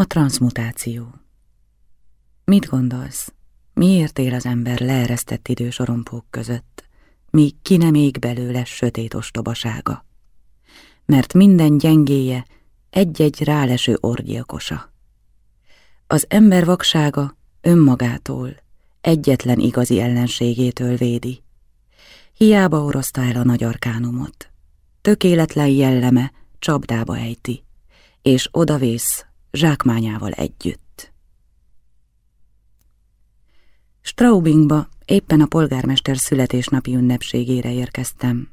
A transmutáció. Mit gondolsz? Miért él az ember leeresztett idősorompók között, míg ki nem ég belőle sötét ostobasága? Mert minden gyengéje egy-egy ráleső orgyilkosa. Az ember vaksága önmagától, egyetlen igazi ellenségétől védi. Hiába oroszta el a nagy arkánumot. Tökéletlen jelleme csapdába ejti, és odavész zsákmányával együtt. Straubingba éppen a polgármester születésnapi ünnepségére érkeztem.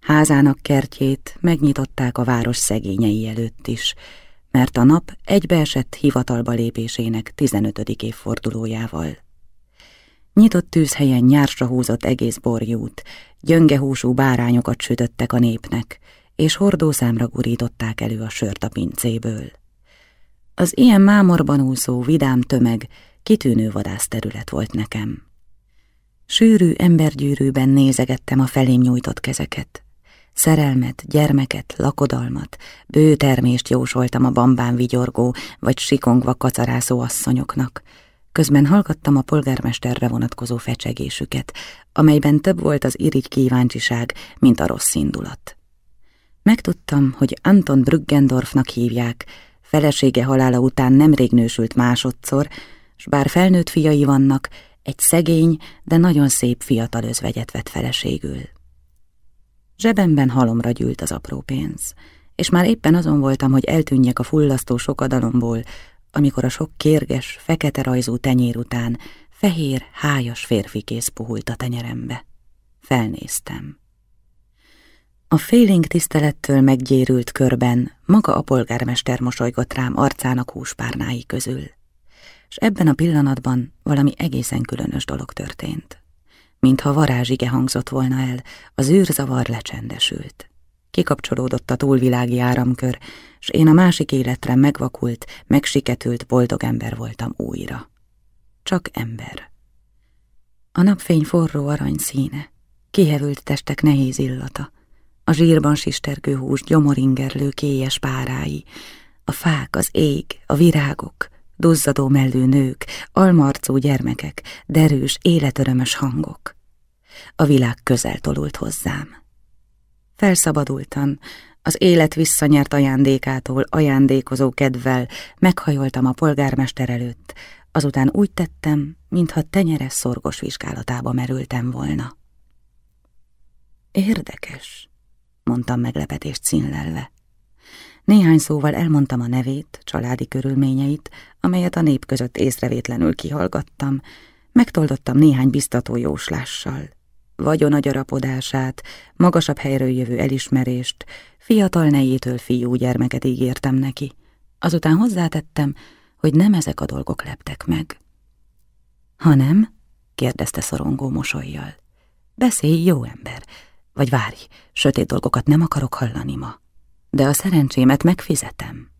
Házának kertjét megnyitották a város szegényei előtt is, mert a nap egybeesett hivatalba lépésének 15. évfordulójával. Nyitott tűzhelyen nyársra húzott egész borjút, gyöngehúsú bárányokat sütöttek a népnek, és hordószámra gurították elő a sört a pincéből. Az ilyen mámorban úszó vidám tömeg kitűnő vadászterület volt nekem. Sűrű embergyűrűben nézegettem a felém nyújtott kezeket. Szerelmet, gyermeket, lakodalmat, bő termést jósoltam a bambán vigyorgó vagy sikongva kacarászó asszonyoknak. Közben hallgattam a polgármesterre vonatkozó fecsegésüket, amelyben több volt az irigy kíváncsiság, mint a rossz indulat. Megtudtam, hogy Anton Brüggendorfnak hívják, felesége halála után nemrég nősült másodszor, s bár felnőtt fiai vannak, egy szegény, de nagyon szép fiatal özvegyet vett feleségül. Zsebemben halomra gyűlt az apró pénz, és már éppen azon voltam, hogy eltűnjek a fullasztó sokadalomból, amikor a sok kérges, fekete rajzú tenyér után fehér, hájas férfi kész puhult a tenyerembe. Felnéztem. A félénk tisztelettől meggyérült körben maga a polgármester mosolygott rám arcának húspárnái közül. És ebben a pillanatban valami egészen különös dolog történt. Mintha varázsige hangzott volna el, az űrzavar lecsendesült. Kikapcsolódott a túlvilági áramkör, és én a másik életre megvakult, megsiketült boldog ember voltam újra. Csak ember. A napfény forró arany színe, kihevült testek nehéz illata, a zsírban sistergő hús gyomoringerlő kélyes párái, a fák, az ég, a virágok, duzzadó mellő nők, almarcú gyermekek, derűs, életörömös hangok. A világ közel tolult hozzám. Felszabadultan, az élet visszanyert ajándékától ajándékozó kedvel meghajoltam a polgármester előtt, azután úgy tettem, mintha tenyeres szorgos vizsgálatába merültem volna. Érdekes, mondtam meglepetést színlelve. Néhány szóval elmondtam a nevét, családi körülményeit, amelyet a nép között észrevétlenül kihallgattam, megtoldottam néhány biztató jóslással. Vagyon a gyarapodását, magasabb helyről jövő elismerést, fiatal nejétől fiú gyermeket ígértem neki. Azután hozzátettem, hogy nem ezek a dolgok leptek meg. Ha nem? kérdezte szorongó mosolyjal. Beszélj, jó ember, vagy várj, sötét dolgokat nem akarok hallani ma, de a szerencsémet megfizetem.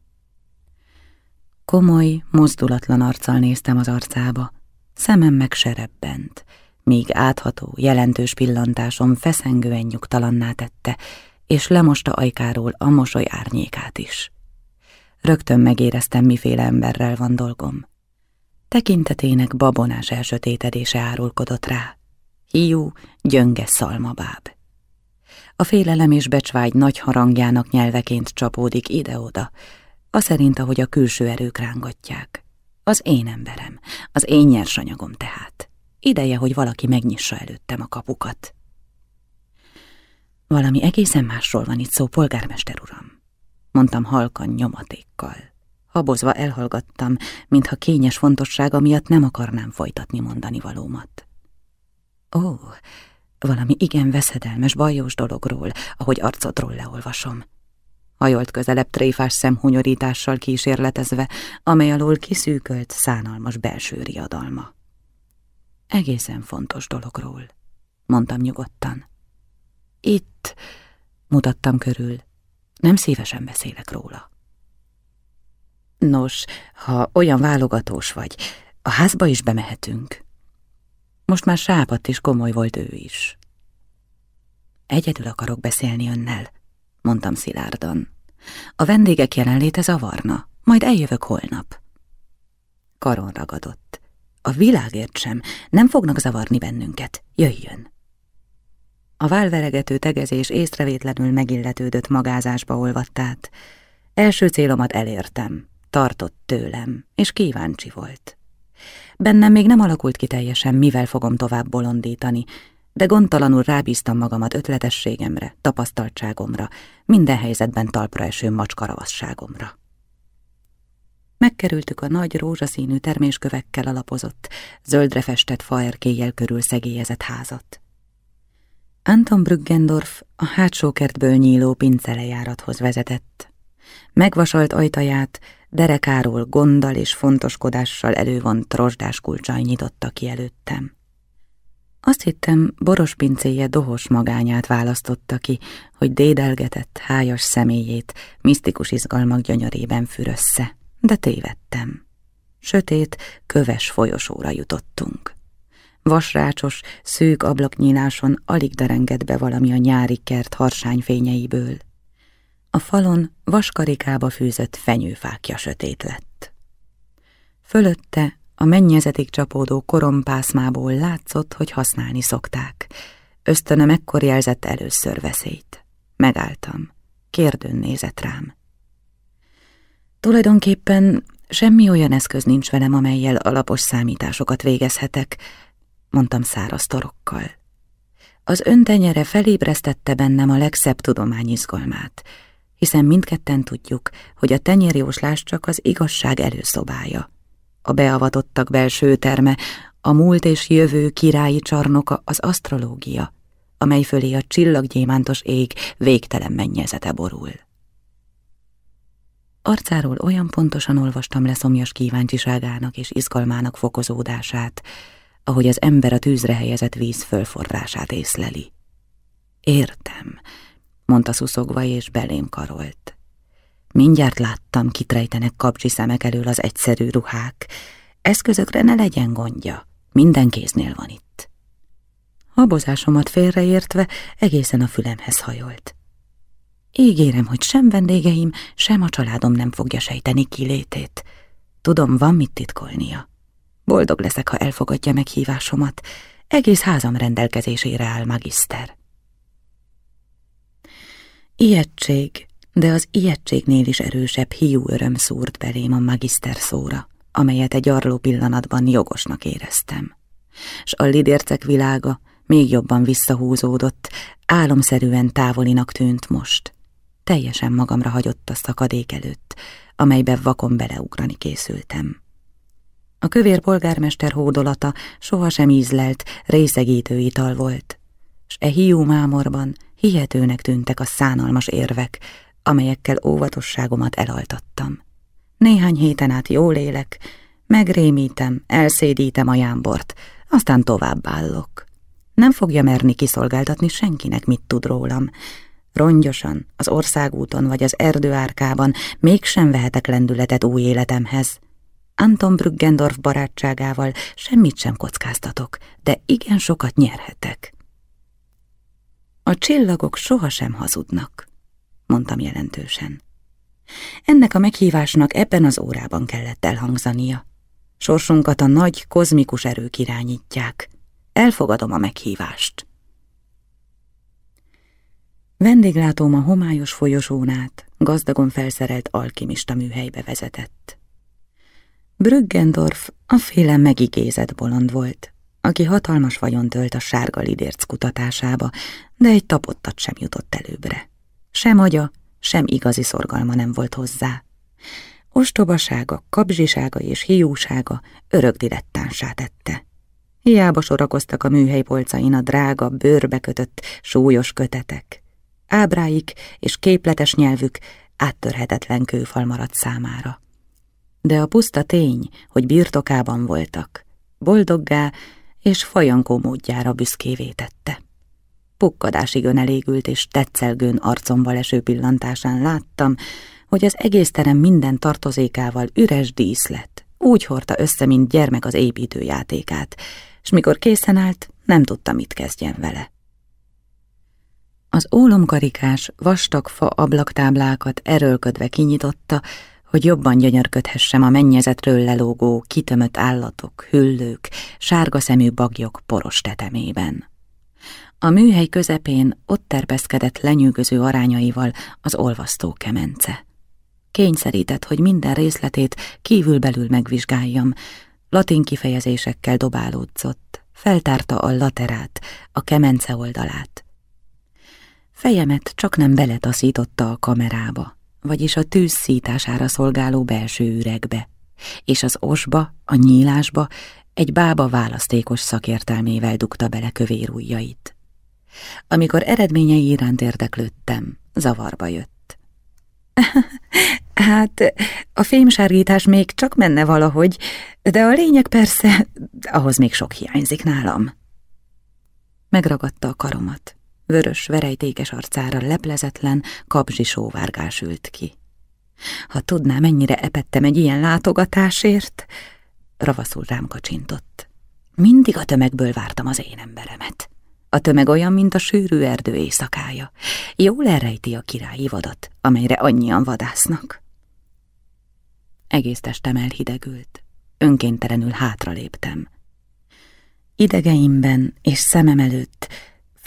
Komoly, mozdulatlan arccal néztem az arcába, szemem meg serebbent, míg átható, jelentős pillantásom feszengően nyugtalanná tette, és lemosta ajkáról a mosoly árnyékát is. Rögtön megéreztem, miféle emberrel van dolgom. Tekintetének babonás elsötétedése árulkodott rá. Hiú, gyönge szalmabáb. A félelem és becsvágy nagy harangjának nyelveként csapódik ide-oda, a szerint, ahogy a külső erők rángatják. Az én emberem, az én nyersanyagom tehát. Ideje, hogy valaki megnyissa előttem a kapukat. Valami egészen másról van itt szó, polgármester uram, mondtam halkan nyomatékkal. Habozva elhallgattam, mintha kényes fontossága miatt nem akarnám folytatni mondani valómat. Ó, valami igen veszedelmes, bajós dologról, ahogy arcodról leolvasom. Hajolt közelebb tréfás szemhunyorítással kísérletezve, amely alól kiszűkölt, szánalmas belső riadalma. Egészen fontos dologról, mondtam nyugodtan. Itt, mutattam körül, nem szívesen beszélek róla. Nos, ha olyan válogatós vagy, a házba is bemehetünk. Most már sápadt és komoly volt ő is. Egyedül akarok beszélni önnel, mondtam szilárdan. A vendégek jelenléte zavarna, majd eljövök holnap. Karon ragadott. A világért sem, nem fognak zavarni bennünket, jöjjön. A válveregető tegezés észrevétlenül megilletődött magázásba olvadt át. Első célomat elértem, tartott tőlem, és kíváncsi volt. Bennem még nem alakult ki teljesen, mivel fogom tovább bolondítani, de gondtalanul rábíztam magamat ötletességemre, tapasztaltságomra, minden helyzetben talpra eső macskaravasságomra. Megkerültük a nagy rózsaszínű terméskövekkel alapozott, zöldre festett faerkéjjel körül szegélyezett házat. Anton Brüggendorf a hátsó kertből nyíló pincelejárathoz vezetett. Megvasalt ajtaját derekáról gonddal és fontoskodással elővont trosdás kulcsai nyitotta ki előttem. Azt hittem, boros pincéje dohos magányát választotta ki, hogy dédelgetett, hájas személyét misztikus izgalmak gyönyörében fürössze, de tévedtem. Sötét, köves folyosóra jutottunk. Vasrácsos, szűk ablaknyíláson alig derenged be valami a nyári kert harsányfényeiből. A falon vaskarikába fűzött fenyőfákja sötét lett. Fölötte a mennyezetig csapódó korompászmából látszott, hogy használni szokták. Ösztönöm ekkor jelzett először veszélyt. Megálltam. Kérdőn nézett rám. Tulajdonképpen semmi olyan eszköz nincs velem, amelyel alapos számításokat végezhetek, mondtam száraz torokkal. Az öntenyere felébresztette bennem a legszebb tudomány izgalmát, hiszen mindketten tudjuk, hogy a tenyérjóslás csak az igazság előszobája. A beavatottak belső terme, a múlt és jövő királyi csarnoka az asztrológia, amely fölé a csillaggyémántos ég végtelen mennyezete borul. Arcáról olyan pontosan olvastam le szomjas kíváncsiságának és izgalmának fokozódását, ahogy az ember a tűzre helyezett víz fölforrását észleli. Értem, mondta szuszogva és belém karolt. Mindjárt láttam, kitrejtenek kapcsi szemek elől az egyszerű ruhák. Eszközökre ne legyen gondja, minden kéznél van itt. Habozásomat félreértve egészen a fülemhez hajolt. Ígérem, hogy sem vendégeim, sem a családom nem fogja sejteni kilétét. Tudom, van mit titkolnia. Boldog leszek, ha elfogadja meghívásomat. Egész házam rendelkezésére áll, magiszter. Ijegység, de az ijegységnél is erősebb hiú öröm szúrt belém a magiszter szóra, amelyet egy arló pillanatban jogosnak éreztem. S a lidércek világa még jobban visszahúzódott, álomszerűen távolinak tűnt most. Teljesen magamra hagyott a szakadék előtt, amelybe vakon beleugrani készültem. A kövér polgármester hódolata sohasem ízlelt, részegítő ital volt, s e hiú mámorban hihetőnek tűntek a szánalmas érvek, amelyekkel óvatosságomat elaltattam. Néhány héten át jól élek, megrémítem, elszédítem a jámbort, aztán tovább állok. Nem fogja merni kiszolgáltatni senkinek, mit tud rólam. Rongyosan, az országúton vagy az erdőárkában mégsem vehetek lendületet új életemhez. Anton Brüggendorf barátságával semmit sem kockáztatok, de igen sokat nyerhetek. A csillagok sohasem hazudnak, mondtam jelentősen. Ennek a meghívásnak ebben az órában kellett elhangzania. Sorsunkat a nagy, kozmikus erők irányítják. Elfogadom a meghívást. Vendéglátóm a homályos folyosón át, gazdagon felszerelt alkimista műhelybe vezetett. Brüggendorf a féle megigézett bolond volt, aki hatalmas vajon tölt a sárga lidérc kutatásába, de egy tapottat sem jutott előbbre. Sem agya, sem igazi szorgalma nem volt hozzá. Ostobasága, kabzsisága és hiúsága örök dilettánsá tette. Hiába sorakoztak a műhely polcain a drága, bőrbe kötött, súlyos kötetek. Ábráik és képletes nyelvük áttörhetetlen kőfal maradt számára. De a puszta tény, hogy birtokában voltak, boldoggá és fajankó módjára büszkévé tette. Pukkadásig önelégült és tetszelgőn arcomba eső pillantásán láttam, hogy az egész terem minden tartozékával üres dísz lett. Úgy hordta össze, mint gyermek az építőjátékát, és mikor készen állt, nem tudta, mit kezdjen vele. Az ólomkarikás, vastag fa ablaktáblákat erőlködve kinyitotta, hogy jobban gyönyörködhessem a mennyezetről lelógó, kitömött állatok, hüllők, sárga szemű bagyok poros tetemében. A műhely közepén ott terpeszkedett lenyűgöző arányaival az olvasztó kemence. Kényszerített, hogy minden részletét kívülbelül megvizsgáljam, latin kifejezésekkel dobálódzott, feltárta a laterát, a kemence oldalát. Fejemet csak nem beletaszította a kamerába, vagyis a tűz szítására szolgáló belső üregbe, és az osba, a nyílásba egy bába választékos szakértelmével dugta bele kövér ujjait. Amikor eredményei iránt érdeklődtem, zavarba jött. Hát, a fémsárgítás még csak menne valahogy, de a lényeg persze, ahhoz még sok hiányzik nálam. Megragadta a karomat. Vörös, verejtékes arcára leplezetlen, kapzsi sóvárgás ült ki. Ha tudná, mennyire epettem egy ilyen látogatásért, ravaszul rám kacsintott. Mindig a tömegből vártam az én emberemet. A tömeg olyan, mint a sűrű erdő éjszakája. Jól elrejti a királyi vadat, amelyre annyian vadásznak. Egész testem elhidegült. Önkéntelenül hátraléptem. Idegeimben és szemem előtt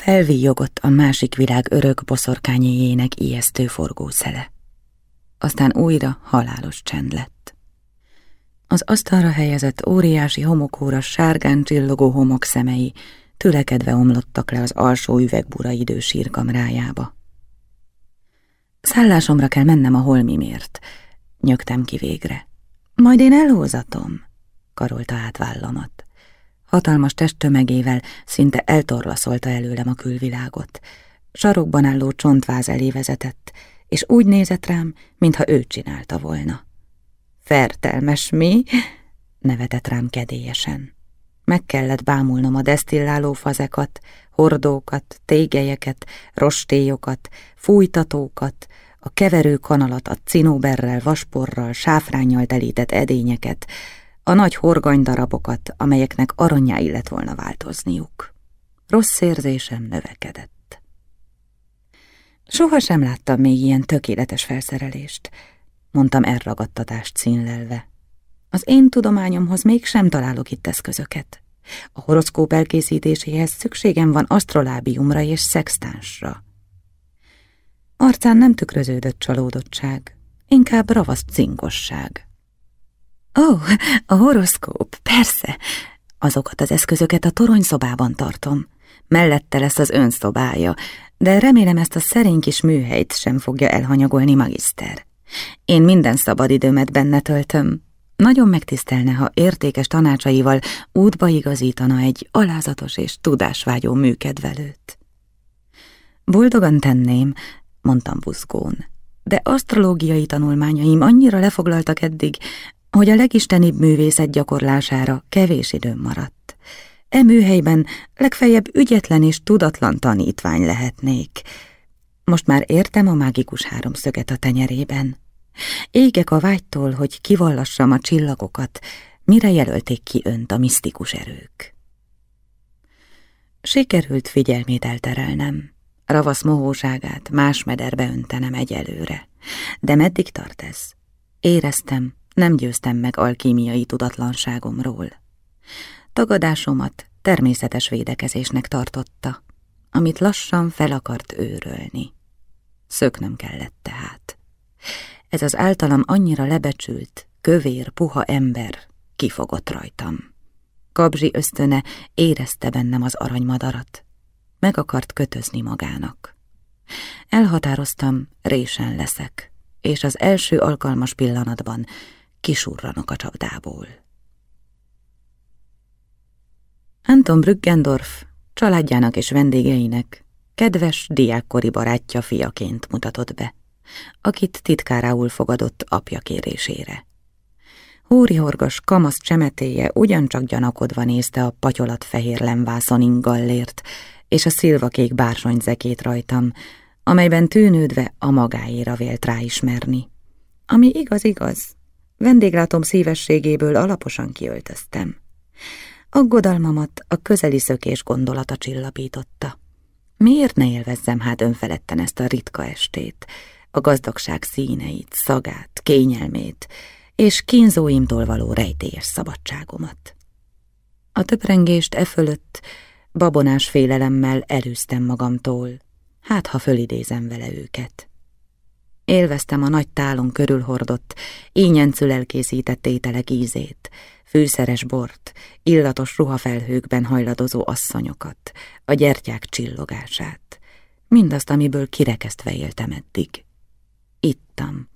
felvíjogott a másik világ örök boszorkányéjének ijesztő forgószele. Aztán újra halálos csend lett. Az asztalra helyezett óriási homokóra sárgán csillogó homok szemei tülekedve omlottak le az alsó üvegbura idő sírkamrájába. Szállásomra kell mennem a holmimért, nyögtem ki végre. Majd én elhózatom, karolta át vállamat. Hatalmas testtömegével szinte eltorlaszolta előlem a külvilágot. Sarokban álló csontváz elé vezetett, és úgy nézett rám, mintha ő csinálta volna. Fertelmes mi? nevetett rám kedélyesen. Meg kellett bámulnom a desztilláló fazekat, hordókat, tégelyeket, rostélyokat, fújtatókat, a keverő kanalat, a cinóberrel, vasporral, sáfrányjal telített edényeket, a nagy horganydarabokat, amelyeknek aranyá illet volna változniuk. Rossz érzésem növekedett. Soha sem láttam még ilyen tökéletes felszerelést, mondtam elragadtatást színlelve. Az én tudományomhoz mégsem találok itt eszközöket. A horoszkóp elkészítéséhez szükségem van asztrolábiumra és szextánsra. Arcán nem tükröződött csalódottság, inkább ravasz cinkosság. Ó, oh, a horoszkóp, persze. Azokat az eszközöket a toronyszobában tartom. Mellette lesz az önszobája, de remélem ezt a szerény kis műhelyt sem fogja elhanyagolni magiszter. Én minden szabadidőmet benne töltöm. Nagyon megtisztelne, ha értékes tanácsaival útba igazítana egy alázatos és tudásvágyó műkedvelőt. Boldogan tenném, mondtam buzgón, de asztrológiai tanulmányaim annyira lefoglaltak eddig, hogy a legistenibb művészet gyakorlására kevés időm maradt. E műhelyben legfeljebb ügyetlen és tudatlan tanítvány lehetnék. Most már értem a mágikus háromszöget a tenyerében. Égek a vágytól, hogy kivallassam a csillagokat, mire jelölték ki önt a misztikus erők. Sikerült figyelmét elterelnem, ravasz mohóságát más mederbe öntenem egyelőre. De meddig tart ez? Éreztem, nem győztem meg alkímiai tudatlanságomról. Tagadásomat természetes védekezésnek tartotta, amit lassan fel akart őrölni. Szöknöm kellett tehát. Ez az általam annyira lebecsült, kövér, puha ember kifogott rajtam. Kabzsi ösztöne érezte bennem az aranymadarat. Meg akart kötözni magának. Elhatároztam, résen leszek, és az első alkalmas pillanatban kisurranok a csapdából. Anton Brüggendorf családjának és vendégeinek kedves diákkori barátja fiaként mutatott be, akit titkárául fogadott apja kérésére. Húrihorgas kamasz csemetéje ugyancsak gyanakodva nézte a patyolat fehér lemvászon ingallért, és a szilvakék bársonyzekét rajtam, amelyben tűnődve a magáéra vélt ráismerni. Ami igaz-igaz, vendéglátom szívességéből alaposan kiöltöztem. Aggodalmamat a közeli szökés gondolata csillapította. Miért ne élvezzem hát önfeledten ezt a ritka estét, a gazdagság színeit, szagát, kényelmét, és kínzóimtól való rejtélyes szabadságomat. A töprengést e fölött babonás félelemmel elűztem magamtól, hát ha fölidézem vele őket. Élveztem a nagy tálon körülhordott, ínyencül elkészített ételek ízét, fűszeres bort, illatos ruhafelhőkben hajladozó asszonyokat, a gyertyák csillogását, mindazt, amiből kirekesztve éltem eddig. Ittam.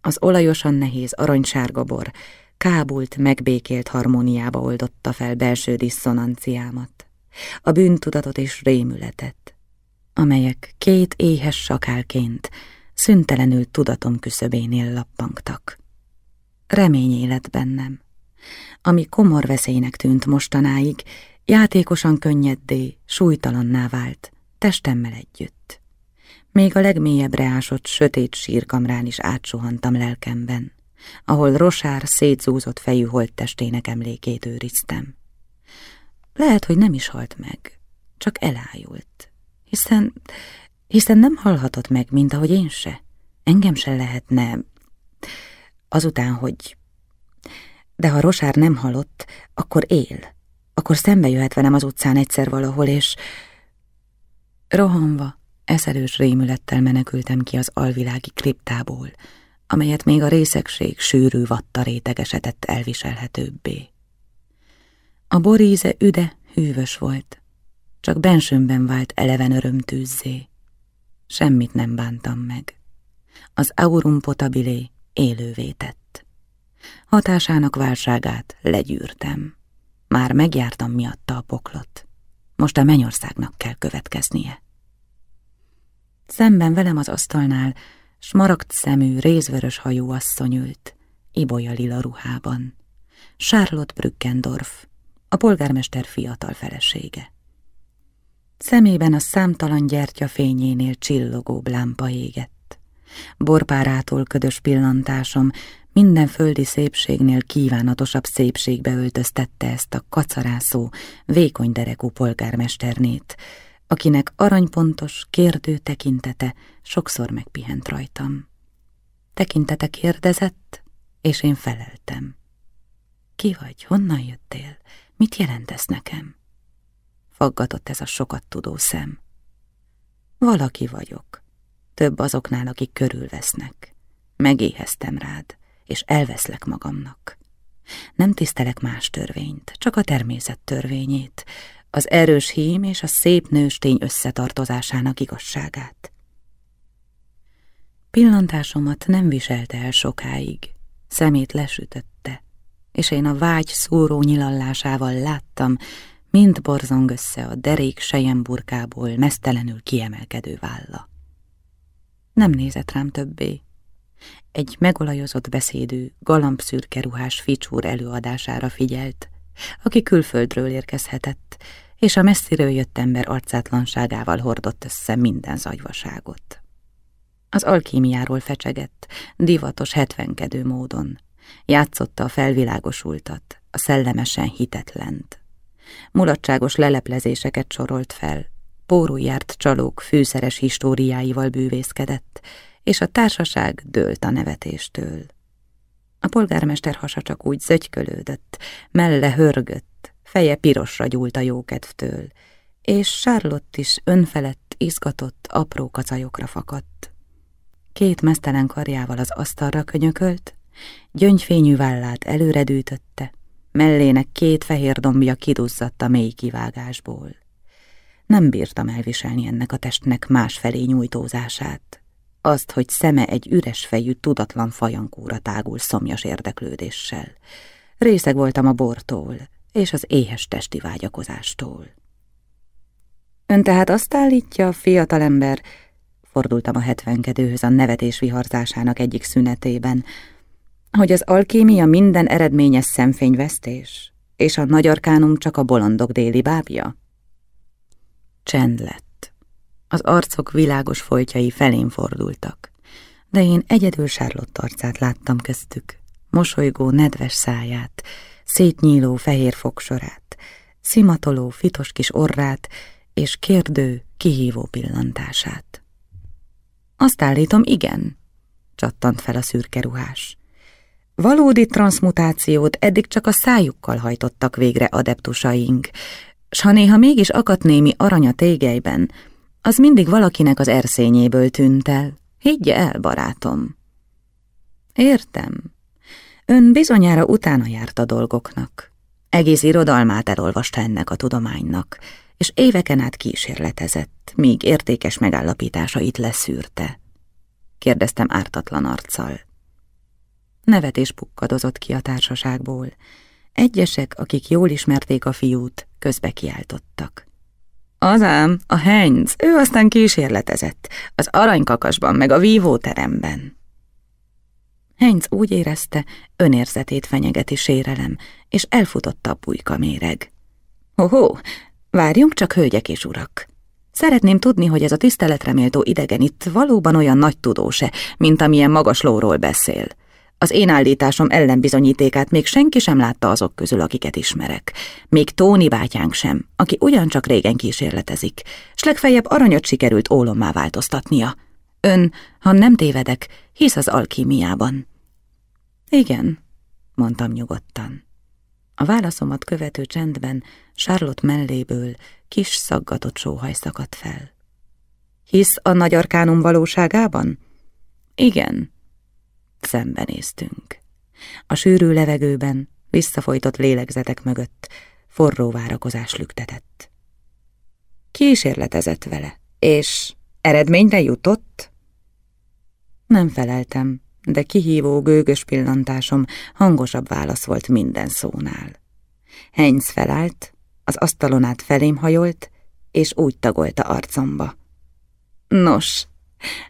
Az olajosan nehéz aranysárga bor kábult, megbékélt harmóniába oldotta fel belső diszonanciámat, a bűntudatot és rémületet, amelyek két éhes sakálként szüntelenül tudatom küszöbénél lappangtak. Remény élet bennem, ami komor veszélynek tűnt mostanáig, játékosan könnyedé, súlytalanná vált, testemmel együtt. Még a legmélyebbre ásott sötét sírkamrán is átsuhantam lelkemben, ahol Rosár szétzúzott fejű holttestének emlékét őriztem. Lehet, hogy nem is halt meg, csak elájult, hiszen, hiszen nem halhatott meg, mint ahogy én se. Engem se lehetne, azután, hogy... De ha Rosár nem halott, akkor él, akkor szembe jöhet velem az utcán egyszer valahol, és... Rohanva, eszelős rémülettel menekültem ki az alvilági kriptából, amelyet még a részegség sűrű vatta rétegesedett elviselhetőbbé. A boríze üde, hűvös volt, csak bensőmben vált eleven örömtűzzé. Semmit nem bántam meg. Az aurum potabilé élővé tett. Hatásának válságát legyűrtem. Már megjártam miatta a poklot. Most a mennyországnak kell következnie. Szemben velem az asztalnál smaragd szemű, rézvörös hajú asszony ült, ibolya lila ruhában. Charlotte Brückendorf, a polgármester fiatal felesége. Szemében a számtalan gyertya fényénél csillogó lámpa égett. Borpárától ködös pillantásom minden földi szépségnél kívánatosabb szépségbe öltöztette ezt a kacarászó, vékony derekú polgármesternét, akinek aranypontos, kérdő tekintete sokszor megpihent rajtam. Tekintete kérdezett, és én feleltem. Ki vagy? Honnan jöttél? Mit jelentesz nekem? Faggatott ez a sokat tudó szem. Valaki vagyok. Több azoknál, akik körülvesznek. Megéheztem rád, és elveszlek magamnak. Nem tisztelek más törvényt, csak a természet törvényét, az erős hím és a szép nőstény összetartozásának igazságát. Pillantásomat nem viselte el sokáig, szemét lesütötte, és én a vágy szúró nyilallásával láttam, mint borzong össze a derék sejemburkából mesztelenül kiemelkedő válla. Nem nézett rám többé. Egy megolajozott beszédű, galambszürke ruhás ficsúr előadására figyelt, aki külföldről érkezhetett, és a messziről jött ember arcátlanságával hordott össze minden zagyvaságot. Az alkímiáról fecsegett, divatos hetvenkedő módon. Játszotta a felvilágosultat, a szellemesen hitetlent. Mulatságos leleplezéseket sorolt fel, járt csalók fűszeres históriáival bűvészkedett, és a társaság dőlt a nevetéstől. A polgármester hasa csak úgy zögykölődött, melle hörgött, feje pirosra gyúlt a jókedvtől, és Charlotte is önfelett, izgatott, apró kacajokra fakadt. Két mesztelen karjával az asztalra könyökölt, gyöngyfényű vállát előredűtötte, mellének két fehér dombja kiduzzadt a mély kivágásból. Nem bírtam elviselni ennek a testnek másfelé nyújtózását, azt, hogy szeme egy üres fejű, tudatlan fajankúra tágul szomjas érdeklődéssel. Részeg voltam a bortól, és az éhes testi vágyakozástól. Ön tehát azt állítja, fiatalember, fordultam a hetvenkedőhöz a nevetés viharzásának egyik szünetében, hogy az alkímia minden eredményes szemfényvesztés, és a nagy arkánum csak a bolondok déli bábja? Csend lett. Az arcok világos folytjai felén fordultak, de én egyedül Sárlott arcát láttam köztük, mosolygó, nedves száját, szétnyíló fehér fogsorát, szimatoló, fitos kis orrát és kérdő, kihívó pillantását. Azt állítom, igen, csattant fel a szürke ruhás. Valódi transmutációt eddig csak a szájukkal hajtottak végre adeptusaink, s ha néha mégis akadt némi arany a tégelyben, az mindig valakinek az erszényéből tűnt el. Higgye el, barátom. Értem. Ön bizonyára utána járt a dolgoknak. Egész irodalmát elolvasta ennek a tudománynak, és éveken át kísérletezett, míg értékes megállapításait leszűrte. Kérdeztem ártatlan arccal. Nevetés pukkadozott ki a társaságból. Egyesek, akik jól ismerték a fiút, közbe kiáltottak. Azám, a Heinz, ő aztán kísérletezett, az aranykakasban meg a vívóteremben. Heinz úgy érezte, önérzetét fenyegeti sérelem, és elfutotta a pulyka méreg. Hoho, várjunk csak, hölgyek és urak! Szeretném tudni, hogy ez a tiszteletreméltó idegen itt valóban olyan nagy tudóse, mint amilyen magas lóról beszél. Az én állításom ellenbizonyítékát még senki sem látta azok közül, akiket ismerek. Még Tóni bátyánk sem, aki ugyancsak régen kísérletezik, s legfeljebb aranyat sikerült ólommá változtatnia. Ön, ha nem tévedek, hisz az alkímiában. Igen, mondtam nyugodtan. A válaszomat követő csendben Charlotte melléből kis szaggatott sóhaj szakadt fel. Hisz a nagy arkánum valóságában? Igen, Szembenéztünk. A sűrű levegőben, visszafolytott lélegzetek mögött forró várakozás lüktetett. Kísérletezett vele, és eredményre jutott? Nem feleltem, de kihívó gőgös pillantásom hangosabb válasz volt minden szónál. Heinz felállt, az asztalon át felém hajolt, és úgy tagolta arcomba. Nos,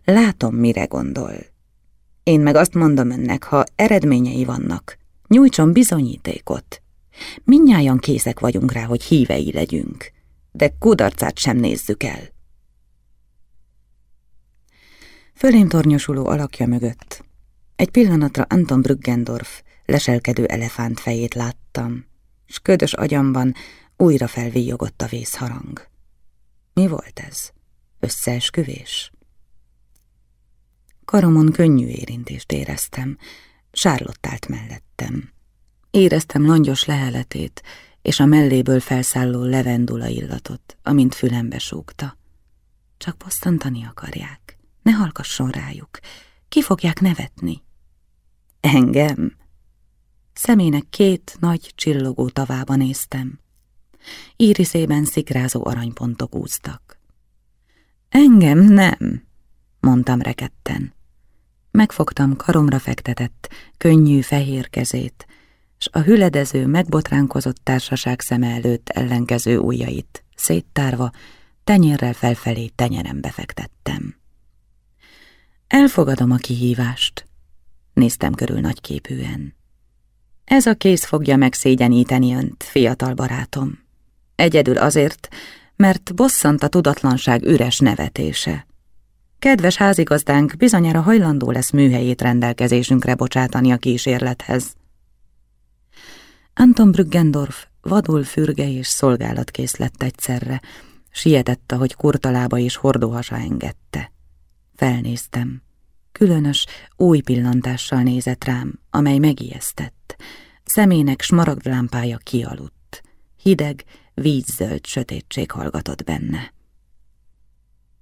látom, mire gondol. Én meg azt mondom önnek, ha eredményei vannak, nyújtson bizonyítékot. Mindnyájan készek vagyunk rá, hogy hívei legyünk, de kudarcát sem nézzük el. Fölém tornyosuló alakja mögött. Egy pillanatra Anton Brüggendorf leselkedő elefánt fejét láttam, s ködös agyamban újra felvíjogott a vészharang. Mi volt ez? Összeesküvés? Karomon könnyű érintést éreztem, Sárlott állt mellettem. Éreztem langyos leheletét, és a melléből felszálló levendula illatot, amint fülembe súgta. Csak posztantani akarják, ne hallgasson rájuk, ki fogják nevetni. Engem? Szemének két nagy csillogó tavába néztem. Íriszében szikrázó aranypontok úztak. Engem nem, mondtam reketten. Megfogtam karomra fektetett, könnyű fehér kezét, s a hüledező, megbotránkozott társaság szeme előtt ellenkező ujjait, széttárva, tenyérrel felfelé tenyerembe fektettem. Elfogadom a kihívást, néztem körül nagyképűen. Ez a kéz fogja megszégyeníteni önt, fiatal barátom. Egyedül azért, mert bosszant a tudatlanság üres nevetése. Kedves házigazdánk bizonyára hajlandó lesz műhelyét rendelkezésünkre bocsátani a kísérlethez. Anton Brüggendorf vadul fürge és szolgálatkész lett egyszerre, sietett, ahogy kurtalába és hordóhasa engedte. Felnéztem. Különös, új pillantással nézett rám, amely megijesztett. Szemének smaragdlámpája kialudt. Hideg, vízzöld sötétség hallgatott benne.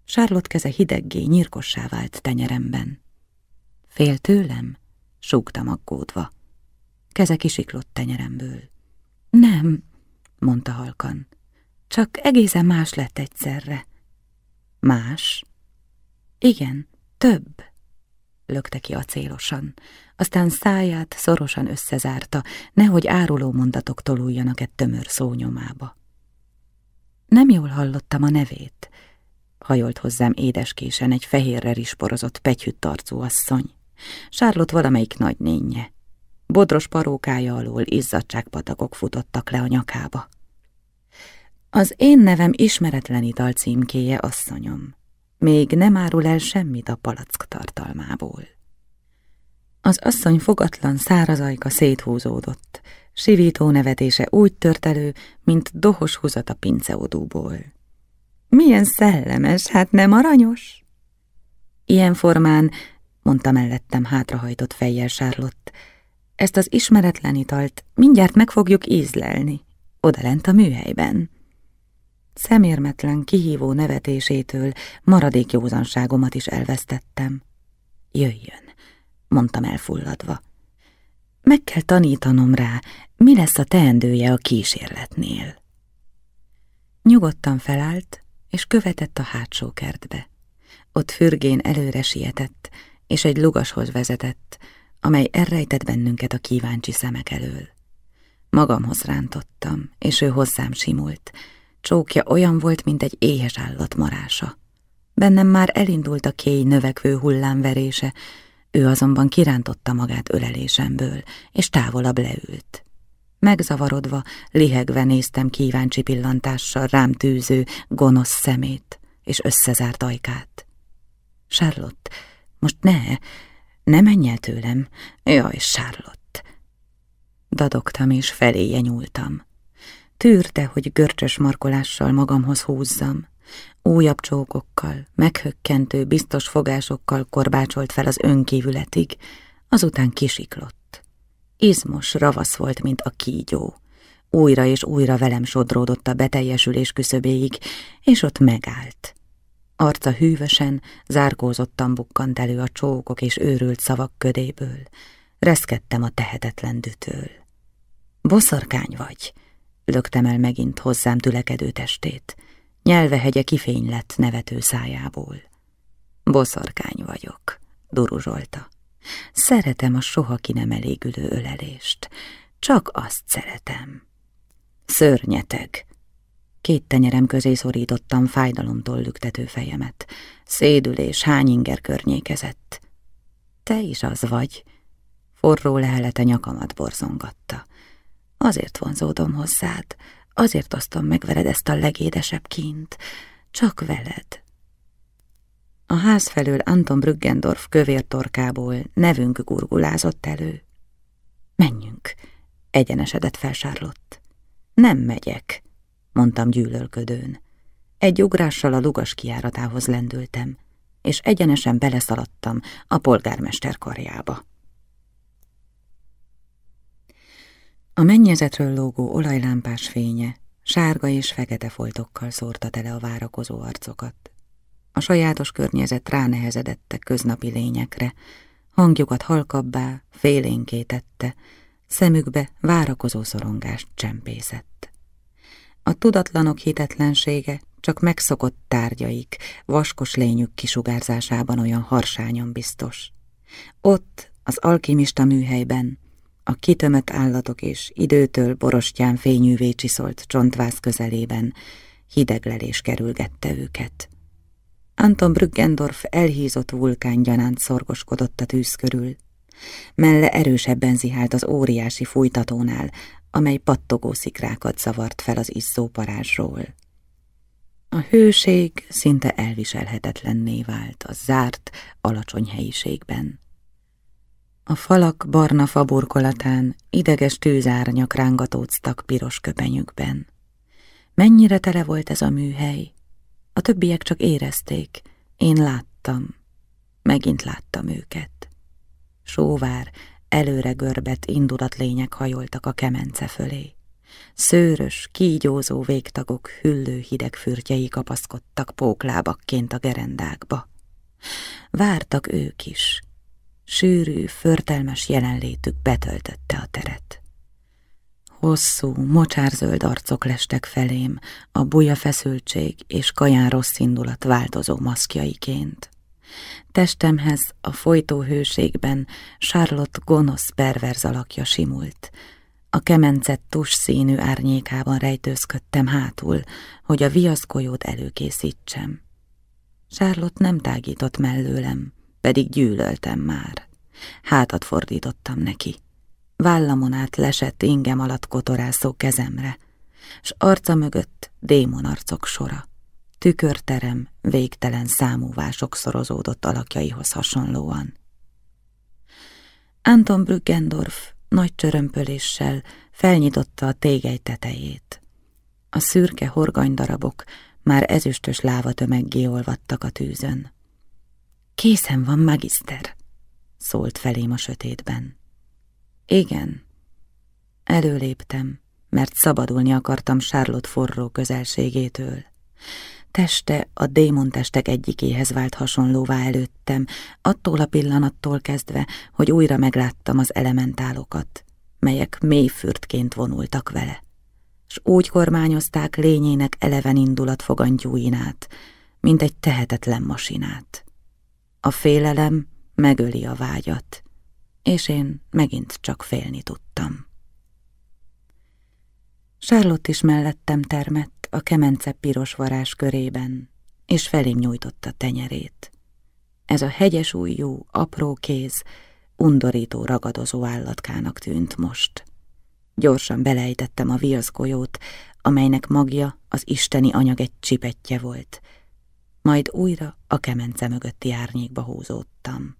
Charlotte keze hideggé, nyírkossá vált tenyeremben. Fél tőlem? súgtam aggódva. Keze kisiklott tenyeremből. Nem, mondta halkan. Csak egészen más lett egyszerre. Más? Igen, több, lökte ki acélosan. Aztán száját szorosan összezárta, nehogy áruló mondatok toluljanak egy tömör szónyomába. Nem jól hallottam a nevét, hajolt hozzám édeskésen egy fehérre risporozott pegyhütt arcú asszony. Sárlott valamelyik nagynénye. Bodros parókája alól izzadságpatakok futottak le a nyakába. Az én nevem ismeretlen ital címkéje, asszonyom. Még nem árul el semmit a palack tartalmából. Az asszony fogatlan szárazajka széthúzódott, sivító nevetése úgy tört elő, mint dohos húzat a pinceodúból. Milyen szellemes, hát nem aranyos? Ilyen formán, mondta mellettem hátrahajtott fejjel Charlotte, ezt az ismeretlen italt mindjárt meg fogjuk ízlelni, odalent a műhelyben. Szemérmetlen, kihívó nevetésétől maradék józanságomat is elvesztettem. Jöjjön, mondtam elfulladva. Meg kell tanítanom rá, mi lesz a teendője a kísérletnél. Nyugodtan felállt, és követett a hátsó kertbe. Ott fürgén előre sietett, és egy lugashoz vezetett, amely elrejtett bennünket a kíváncsi szemek elől. Magamhoz rántottam, és ő hozzám simult. Csókja olyan volt, mint egy éhes állat marása. Bennem már elindult a kéj növekvő hullámverése, ő azonban kirántotta magát ölelésemből, és távolabb leült. Megzavarodva, lihegve néztem kíváncsi pillantással rám tűző, gonosz szemét és összezárt ajkát. Charlotte, most ne, ne menj el tőlem. Jaj, Charlotte. Dadogtam és feléje nyúltam. Tűrte, hogy görcsös markolással magamhoz húzzam. Újabb csókokkal, meghökkentő, biztos fogásokkal korbácsolt fel az önkívületig, azután kisiklott. Izmos, ravasz volt, mint a kígyó. Újra és újra velem sodródott a beteljesülés küszöbéig, és ott megállt. Arca hűvösen, zárkózottan bukkant elő a csókok és őrült szavak ködéből. Reszkedtem a tehetetlen dütől. Boszorkány vagy, löktem el megint hozzám tülekedő testét. Nyelvehegye kifény lett nevető szájából. Boszorkány vagyok, duruzsolta. Szeretem a soha ki nem elégülő ölelést. Csak azt szeretem. Szörnyeteg, Két tenyerem közé szorítottam fájdalomtól lüktető fejemet. Szédülés hány inger környékezett. Te is az vagy. Forró lehelete nyakamat borzongatta. Azért vonzódom hozzád, azért osztom meg veled ezt a legédesebb kint. Csak veled. A ház felől Anton Brüggendorf kövér torkából nevünk gurgulázott elő. Menjünk, egyenesedett fel. Nem megyek, mondtam gyűlölködőn. Egy ugrással a lugas kiáratához lendültem, és egyenesen beleszaladtam a polgármester karjába. A mennyezetről lógó olajlámpás fénye sárga és fekete foltokkal szórta tele a várakozó arcokat. A sajátos környezet ránehezedette köznapi lényekre, hangjukat halkabbá, félénké tette, szemükbe várakozó szorongást csempészett. A tudatlanok hitetlensége csak megszokott tárgyaik, vaskos lényük kisugárzásában olyan harsányan biztos. Ott, az alkimista műhelyben, a kitömött állatok és időtől borostyán fényűvé csiszolt csontváz közelében hideglelés kerülgette őket. Anton Brüggendorf elhízott vulkán gyanánt szorgoskodott a tűz körül. Melle erősebben zihált az óriási fújtatónál, amely pattogó szikrákat zavart fel az izzó parázsról. A hőség szinte elviselhetetlenné vált a zárt, alacsony helyiségben. A falak barna faburkolatán ideges tűzárnyak rángatóztak piros köpenyükben. Mennyire tele volt ez a műhely? A többiek csak érezték, én láttam. Megint láttam őket. Sóvár, előre görbet indulatlények hajoltak a kemence fölé. Szőrös, kígyózó végtagok hüllő hideg fürtjei kapaszkodtak póklábakként a gerendákba. Vártak ők is. Sűrű, förtelmes jelenlétük betöltötte a teret. Hosszú, mocsárzöld arcok lestek felém, a buja feszültség és kaján rossz indulat változó maszkjaiként. Testemhez a folytó hőségben Charlotte gonosz perverz alakja simult. A kemencet tus színű árnyékában rejtőzködtem hátul, hogy a viaszkolyót előkészítsem. Charlotte nem tágított mellőlem, pedig gyűlöltem már. Hátat fordítottam neki. Vállamon át lesett ingem alatt kotorászó kezemre, s arca mögött démonarcok sora tükörterem végtelen számúvá sokszorozódott alakjaihoz hasonlóan. Anton Brüggendorf nagy csörömpöléssel felnyitotta a tégely tetejét. A szürke horganydarabok már ezüstös lávatömeggé olvadtak a tűzön. Készen van, magiszter, szólt felém a sötétben. Igen. Előléptem, mert szabadulni akartam Charlotte forró közelségétől. Teste a démontestek egyikéhez vált hasonlóvá előttem, attól a pillanattól kezdve, hogy újra megláttam az elementálokat, melyek mélyfürtként vonultak vele, s úgy kormányozták lényének eleven indulat fogantyúinát, mint egy tehetetlen masinát. A félelem megöli a vágyat, és én megint csak félni tudtam. Charlotte is mellettem termett a kemence piros varás körében, és felém nyújtotta tenyerét. Ez a hegyes ujjú, apró kéz, undorító ragadozó állatkának tűnt most. Gyorsan belejtettem a viaszgolyót, amelynek magja az isteni anyag egy csipetje volt, majd újra a kemence mögötti árnyékba húzódtam.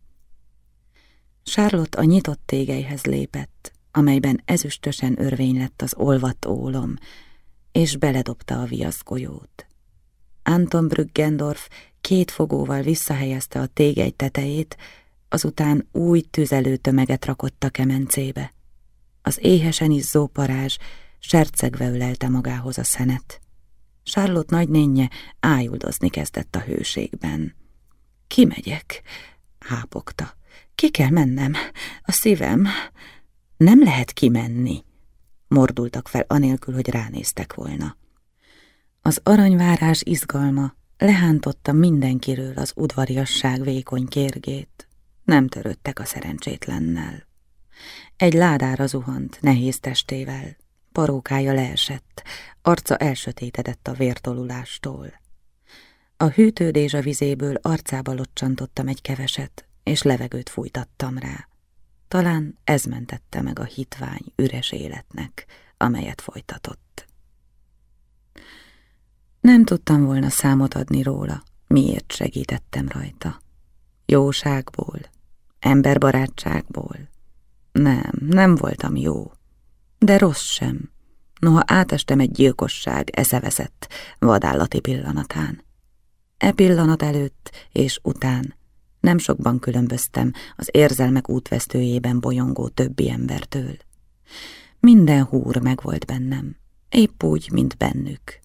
Charlotte a nyitott tégeihez lépett, amelyben ezüstösen örvény lett az olvadt ólom, és beledobta a viaszgolyót. Anton Brüggendorf két fogóval visszahelyezte a tégely tetejét, azután új tüzelő tömeget rakott a kemencébe. Az éhesen izzó parázs sercegve ölelte magához a szenet. Charlotte nagynénje ájuldozni kezdett a hőségben. Kimegyek, hápogta. Ki kell mennem, a szívem. Nem lehet kimenni, mordultak fel anélkül, hogy ránéztek volna. Az aranyvárás izgalma lehántotta mindenkiről az udvariasság vékony kérgét. Nem törődtek a szerencsétlennel. Egy ládára zuhant, nehéz testével. Parókája leesett, arca elsötétedett a vértolulástól. A hűtődés a vizéből arcába locsantottam egy keveset, és levegőt fújtattam rá. Talán ez mentette meg a hitvány üres életnek, amelyet folytatott. Nem tudtam volna számot adni róla, miért segítettem rajta. Jóságból, emberbarátságból. Nem, nem voltam jó, de rossz sem. Noha átestem egy gyilkosság eszeveszett, vadállati pillanatán. E pillanat előtt és után nem sokban különböztem az érzelmek útvesztőjében bolyongó többi embertől. Minden húr megvolt bennem, épp úgy, mint bennük.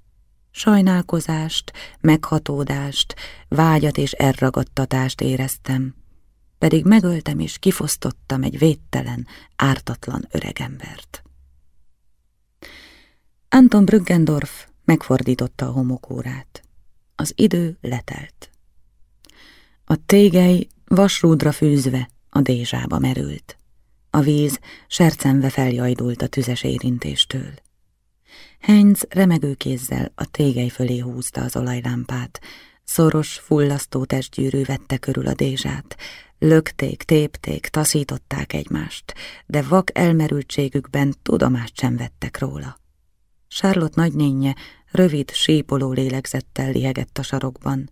Sajnálkozást, meghatódást, vágyat és elragadtatást éreztem, pedig megöltem és kifosztottam egy védtelen, ártatlan öregembert. Anton Brüggendorf megfordította a homokórát. Az idő letelt. A tégely vasrúdra fűzve a dézsába merült. A víz sercenve feljajdult a tüzes érintéstől. Heinz remegő kézzel a tégely fölé húzta az olajlámpát, szoros, fullasztó testgyűrű vette körül a dézsát, lökték, tépték, taszították egymást, de vak elmerültségükben tudomást sem vettek róla. Charlotte nagynénye rövid, sípoló lélegzettel lihegett a sarokban,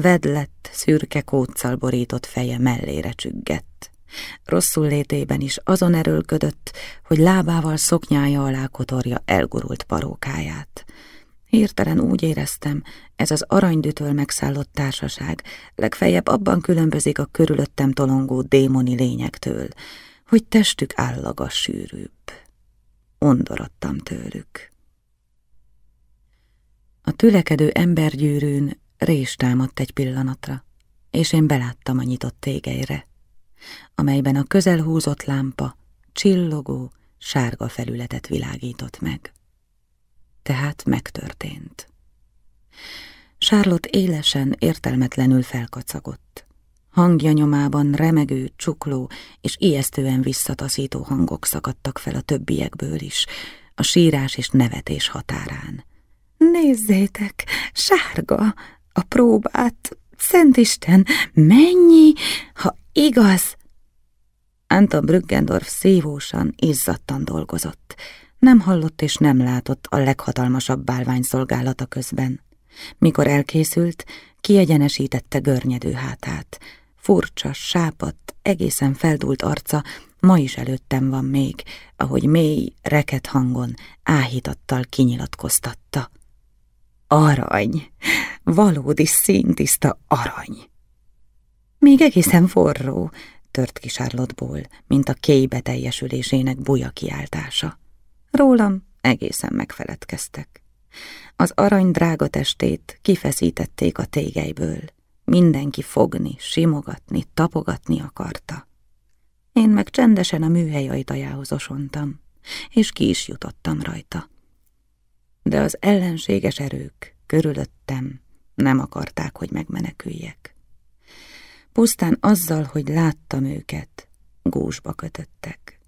vedlett, szürke kóccal borított feje mellére csüggett. Rosszul létében is azon erőlködött, hogy lábával szoknyája alá kotorja elgurult parókáját. Hirtelen úgy éreztem, ez az aranydütől megszállott társaság legfeljebb abban különbözik a körülöttem tolongó démoni lényektől, hogy testük állaga sűrűbb. Ondorodtam tőlük. A tülekedő embergyűrűn rés támadt egy pillanatra, és én beláttam a nyitott tégeire, amelyben a közelhúzott lámpa csillogó, sárga felületet világított meg. Tehát megtörtént. Charlotte élesen, értelmetlenül felkacagott. Hangja nyomában remegő, csukló és ijesztően visszataszító hangok szakadtak fel a többiekből is, a sírás és nevetés határán. Nézzétek, sárga, a próbát, Szentisten, mennyi, ha igaz? Anton Brüggendorf szívósan, izzadtan dolgozott. Nem hallott és nem látott a leghatalmasabb bálvány szolgálata közben. Mikor elkészült, kiegyenesítette görnyedő hátát. Furcsa, sápadt, egészen feldult arca ma is előttem van még, ahogy mély, reket hangon, áhítattal kinyilatkoztatta. Arany! Valódi színtiszta arany! Még egészen forró, tört ki Charlotte mint a kéj beteljesülésének buja kiáltása. Rólam egészen megfeledkeztek. Az arany drága testét kifeszítették a tégeiből. Mindenki fogni, simogatni, tapogatni akarta. Én meg csendesen a műhely ajtajához osontam, és ki is jutottam rajta. De az ellenséges erők körülöttem nem akarták, hogy megmeneküljek. Pusztán azzal, hogy láttam őket, gúzsba kötöttek.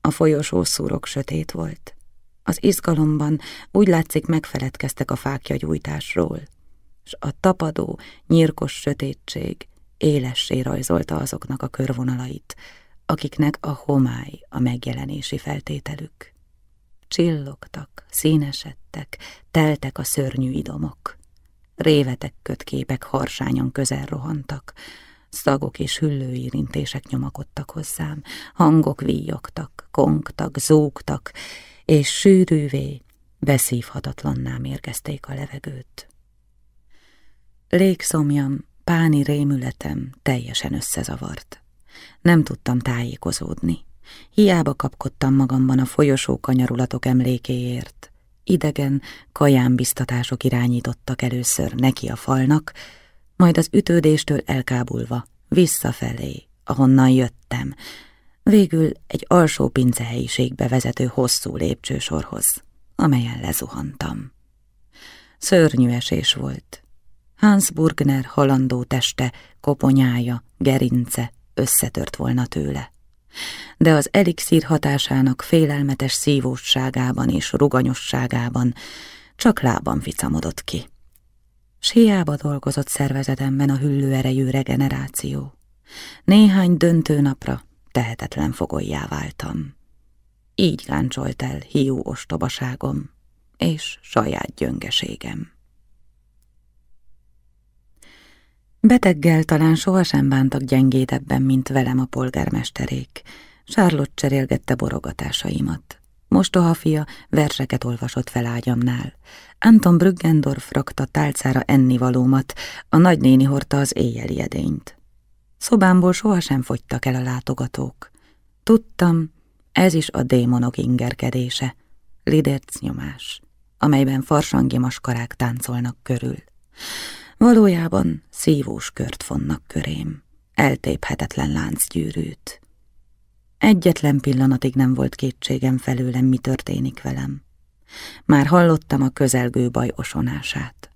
A folyosó szúrok sötét volt. Az izgalomban úgy látszik megfeledkeztek a fákja gyújtásról, s a tapadó, nyírkos sötétség élessé rajzolta azoknak a körvonalait, akiknek a homály a megjelenési feltételük. Csillogtak, színesedtek, teltek a szörnyű idomok. Révetek kötképek harsányan közel rohantak, szagok és hüllőérintések nyomakodtak hozzám, hangok víjogtak, kongtak, zúgtak, és sűrűvé, beszívhatatlanná mérgezték a levegőt. Légszomjam, páni rémületem teljesen összezavart. Nem tudtam tájékozódni. Hiába kapkodtam magamban a folyosó kanyarulatok emlékéért. Idegen, kaján biztatások irányítottak először neki a falnak, majd az ütődéstől elkábulva, visszafelé, ahonnan jöttem, végül egy alsó pincehelyiségbe vezető hosszú lépcsősorhoz, amelyen lezuhantam. Szörnyű esés volt. Hans Burgner halandó teste, koponyája, gerince összetört volna tőle. De az elixír hatásának félelmetes szívósságában és ruganyosságában csak lábam vicamodott ki. S hiába dolgozott szervezetemben a hüllő erejű regeneráció. Néhány döntő napra tehetetlen fogolyá váltam. Így gáncsolt el hiú ostobaságom és saját gyöngeségem. Beteggel talán sohasem bántak gyengédebben, mint velem a polgármesterék. Charlotte cserélgette borogatásaimat. Mostoha fia verseket olvasott fel ágyamnál. Anton Brüggendorf rakta tálcára ennivalómat, a nagynéni hordta az éjjeli edényt. Szobámból sohasem fogytak el a látogatók. Tudtam, ez is a démonok ingerkedése, liderc nyomás, amelyben farsangi maskarák táncolnak körül. Valójában szívós kört fonnak körém, eltéphetetlen láncgyűrűt. Egyetlen pillanatig nem volt kétségem felőlem, mi történik velem. Már hallottam a közelgő baj osonását.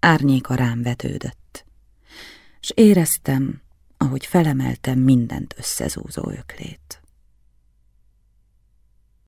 Árnyéka rám vetődött. S éreztem, ahogy felemeltem mindent összezúzó öklét.